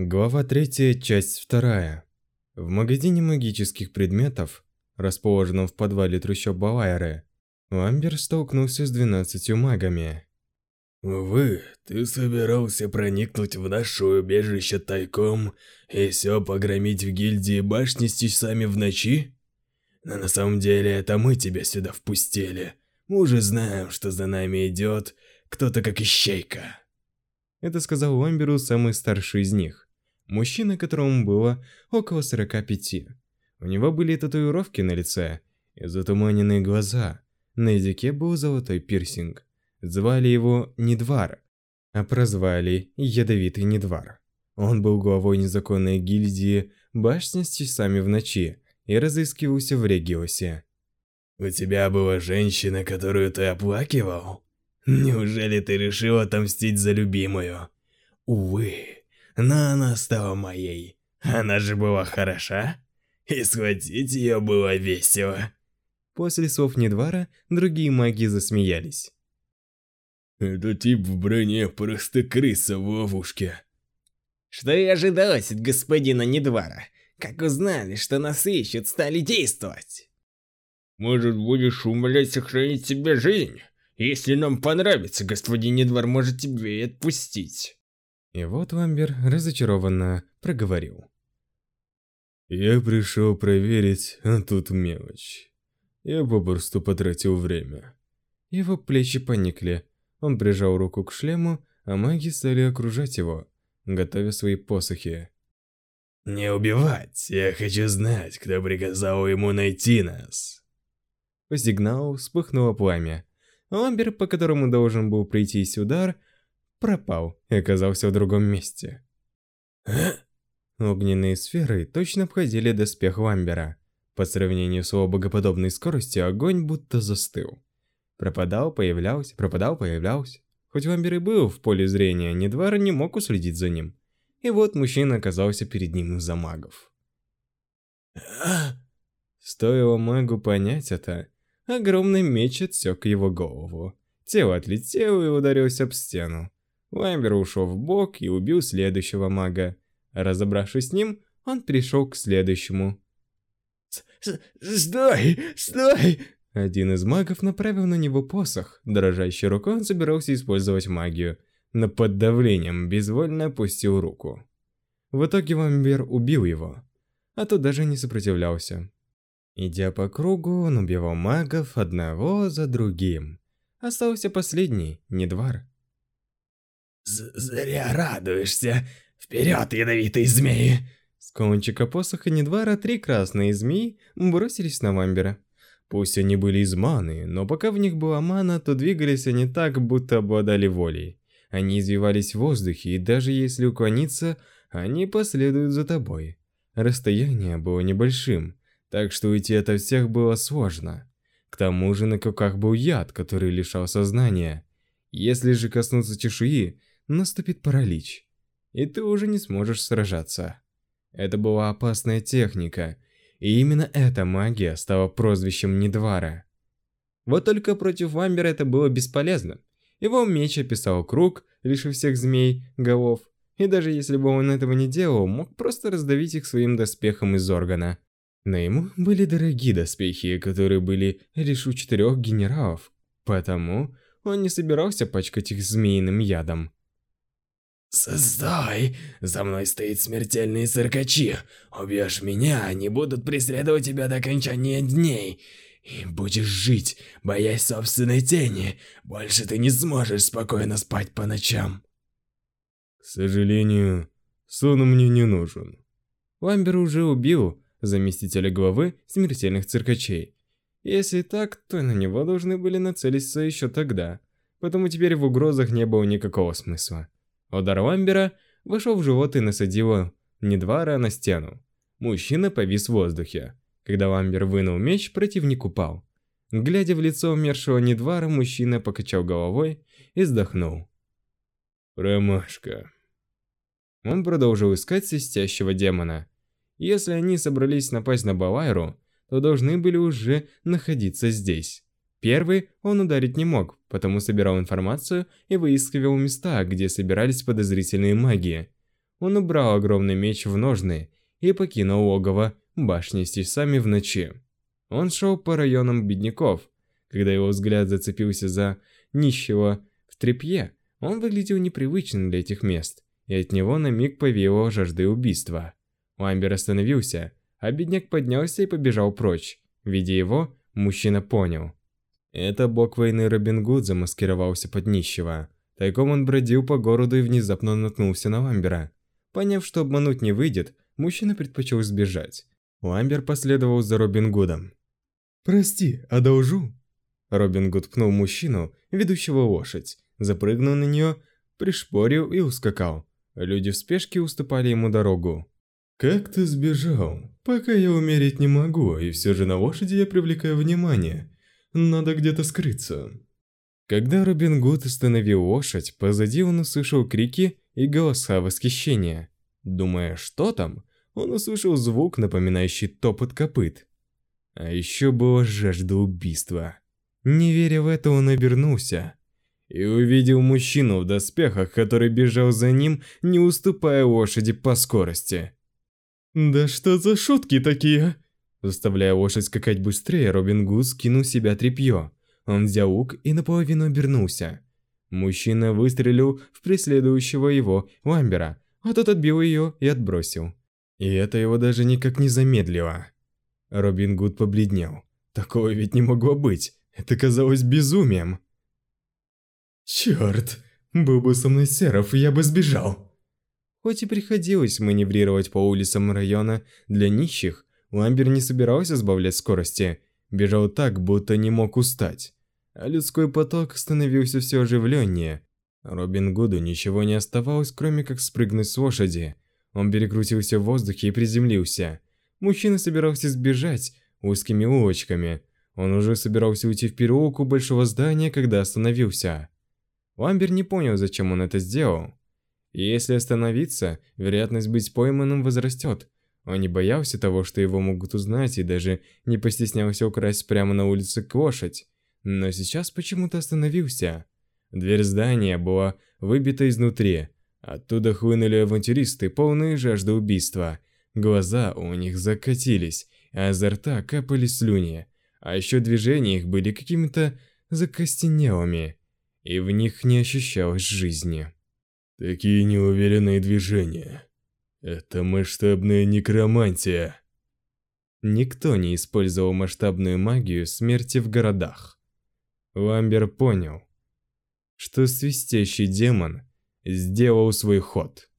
Глава 3, часть 2. В магазине магических предметов, расположенном в подвале трущоб Балайры, Ламбер столкнулся с 12 магами. «Увы, ты собирался проникнуть в наше убежище тайком и все погромить в гильдии башни с часами в ночи? Но на самом деле это мы тебя сюда впустили. Мы уже знаем, что за нами идет кто-то как ищейка». Это сказал Ламберу самый старший из них. Мужчина, которому было около 45. У него были татуировки на лице и затуманенные глаза. На языке был золотой пирсинг. Звали его Недвар, а прозвали Ядовитый Недвар. Он был главой незаконной гильдии «Башня с часами в ночи» и разыскивался в Региосе. «У тебя была женщина, которую ты оплакивал? Неужели ты решил отомстить за любимую? Увы, она стала моей. Она же была хороша, и схватить ее было весело. После слов Недвара другие маги засмеялись. Этот тип в броне просто крыса в ловушке. Что и ожидалось от господина Недвара. Как узнали, что нас ищут, стали действовать. Может, будешь умолять сохранить себе жизнь? Если нам понравится, господин Недвар может тебе и отпустить. И вот Ламбер разочарованно проговорил. «Я пришел проверить, а тут мелочь. Я попросту потратил время». Его плечи поникли. Он прижал руку к шлему, а маги стали окружать его, готовя свои посохи. «Не убивать! Я хочу знать, кто приказал ему найти нас!» По сигналу вспыхнуло пламя. Ламбер, по которому должен был прийтись удар, пропал и оказался в другом месте. Огненные сферы точно обходили доспех Ламбера. По сравнению с его богоподобной скоростью, огонь будто застыл. Пропадал, появлялся, пропадал, появлялся. Хоть Ламбер и был в поле зрения, Недвар не мог уследить за ним. И вот мужчина оказался перед ним из-за магов. Стоило магу понять это, огромный меч отсек его голову. Тело отлетело и ударилось об стену. Лаймбер ушел в бок и убил следующего мага. Разобравшись с ним, он перешел к следующему. «Стой! Стой!» Один из магов направил на него посох. Дрожащей рукой он собирался использовать магию, но под давлением безвольно опустил руку. В итоге вампир убил его, а тот даже не сопротивлялся. Идя по кругу, он убивал магов одного за другим. Остался последний, Недвар. «Зря радуешься! Вперед, ядовитые змеи!» С кончика посоха Недвара три красные змеи бросились на Вамбера. Пусть они были из маны, но пока в них была мана, то двигались они так, будто обладали волей. Они извивались в воздухе, и даже если уклониться, они последуют за тобой. Расстояние было небольшим, так что уйти от всех было сложно. К тому же на куках был яд, который лишал сознания. Если же коснуться чешуи, наступит паралич, и ты уже не сможешь сражаться. Это была опасная техника, и именно эта магия стала прозвищем Недвара. Вот только против Вамбера это было бесполезно. Его меч описал круг, лишив всех змей, голов, и даже если бы он этого не делал, мог просто раздавить их своим доспехом из органа. Но ему были дорогие доспехи, которые были лишь у четырех генералов, потому он не собирался пачкать их змеиным ядом. «Стой! За мной стоит смертельные циркачи. Убьешь меня, они будут преследовать тебя до окончания дней. И будешь жить, боясь собственной тени. Больше ты не сможешь спокойно спать по ночам». «К сожалению, сон мне не нужен». Ламбер уже убил заместителя главы смертельных циркачей. Если так, то на него должны были нацелиться еще тогда, потому теперь в угрозах не было никакого смысла. Удар Ламбера вошел в живот и насадил Недвара на стену. Мужчина повис в воздухе. Когда Ламбер вынул меч, противник упал. Глядя в лицо умершего Недвара, мужчина покачал головой и вздохнул. Промашка. Он продолжил искать свистящего демона. Если они собрались напасть на Балайру, то должны были уже находиться здесь. Первый он ударить не мог, потому собирал информацию и выискивал места, где собирались подозрительные маги. Он убрал огромный меч в ножны и покинул логово башни с часами в ночи. Он шел по районам бедняков. Когда его взгляд зацепился за нищего в тряпье, он выглядел непривычным для этих мест, и от него на миг повеяло жажды убийства. Ламбер остановился, а бедняк поднялся и побежал прочь. Видя его, мужчина понял. Это бог войны Робин Гуд замаскировался под нищего. Тайком он бродил по городу и внезапно наткнулся на Ламбера. Поняв, что обмануть не выйдет, мужчина предпочел сбежать. Ламбер последовал за Робин Гудом. «Прости, одолжу?» Робин Гуд пнул мужчину, ведущего лошадь, запрыгнул на нее, пришпорил и ускакал. Люди в спешке уступали ему дорогу. «Как ты сбежал? Пока я умереть не могу, и все же на лошади я привлекаю внимание. Надо где-то скрыться». Когда Робин Гуд остановил лошадь, позади он услышал крики и голоса восхищения. Думая, что там, он услышал звук, напоминающий топот копыт. А еще была жажда убийства. Не веря в это, он обернулся и увидел мужчину в доспехах, который бежал за ним, не уступая лошади по скорости. «Да что за шутки такие?» Заставляя лошадь скакать быстрее, Робин Гуд скинул себя тряпье. Он взял лук и наполовину обернулся. Мужчина выстрелил в преследующего его Ламбера, а тот отбил ее и отбросил. И это его даже никак не замедлило. Робин Гуд побледнел. Такого ведь не могло быть. Это казалось безумием. Черт, был бы со мной Серов, я бы сбежал. Хоть и приходилось маневрировать по улицам района для нищих, Ламбер не собирался сбавлять скорости. Бежал так, будто не мог устать. А людской поток становился все оживленнее. Робин Гуду ничего не оставалось, кроме как спрыгнуть с лошади. Он перекрутился в воздухе и приземлился. Мужчина собирался сбежать узкими улочками. Он уже собирался уйти в переулок у большого здания, когда остановился. Ламбер не понял, зачем он это сделал. Если остановиться, вероятность быть пойманным возрастет. Он не боялся того, что его могут узнать, и даже не постеснялся украсть прямо на улице лошадь. Но сейчас почему-то остановился. Дверь здания была выбита изнутри. Оттуда хлынули авантюристы, полные жажды убийства. Глаза у них закатились, а изо рта капали слюни. А еще движения их были какими-то закостенелыми, и в них не ощущалось жизни. Такие неуверенные движения. Это масштабная некромантия. Никто не использовал масштабную магию смерти в городах. Ламбер понял, что свистящий демон сделал свой ход.